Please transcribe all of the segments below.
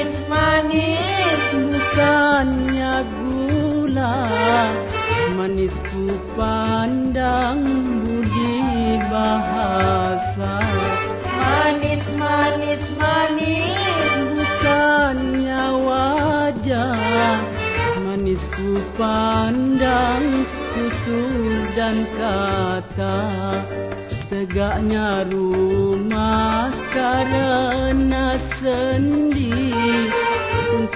manis manis bukannya gula. Manis ku pandang budi bahasa. Manis manis manis bukannya wajah. Manis ku pandang tutur dan kata. Tegaknya rumah karena sendi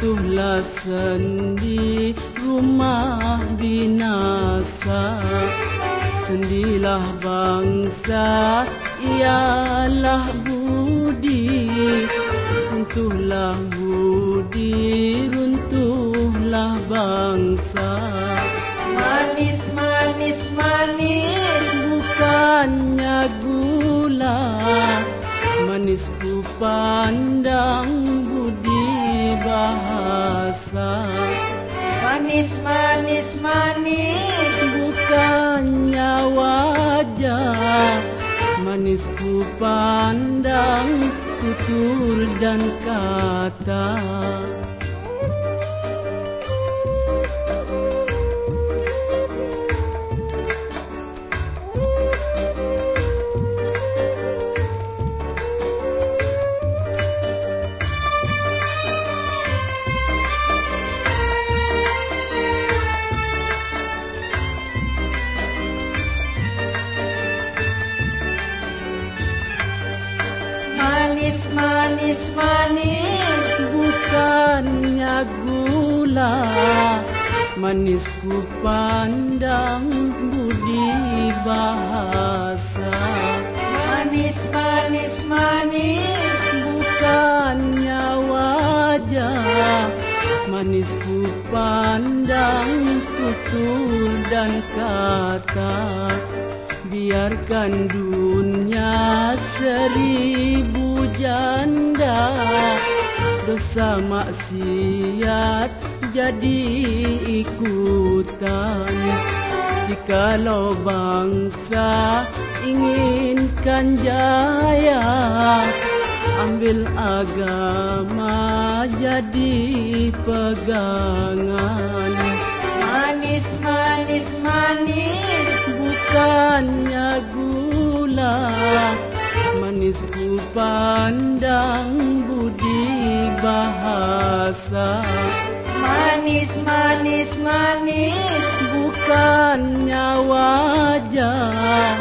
Untuklah sendi rumah binasa. Sendilah bangsa ialah budi. Runtuhlah budi runtuhlah bangsa. Manis, manis, manis Bukannya gula. Manis ku pandang bahasa Manis, manis, manis. Bukannya wajah. Manis ku pandang tutur dan kata manis, manis Bukannya gula. Manis ku pandang budi bahasa Manis, manis, manis Bukannya wajah. Manis ku pandang tutur dan kata Biarkan dunia seribu janda Dosa maksiat jadi ikutan. Jikalau bangsa inginkan jaya Ambil agama jadi pegangan Manis, manis, manis. Bukannya gula Manis ku pandang budi bahasa. Manis, manis, manis. Bukannya wajah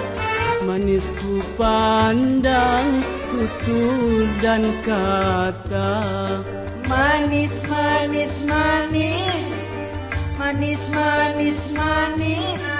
Manis ku pandang tutur dan kata. Manis, manis, manis Manis, manis, manis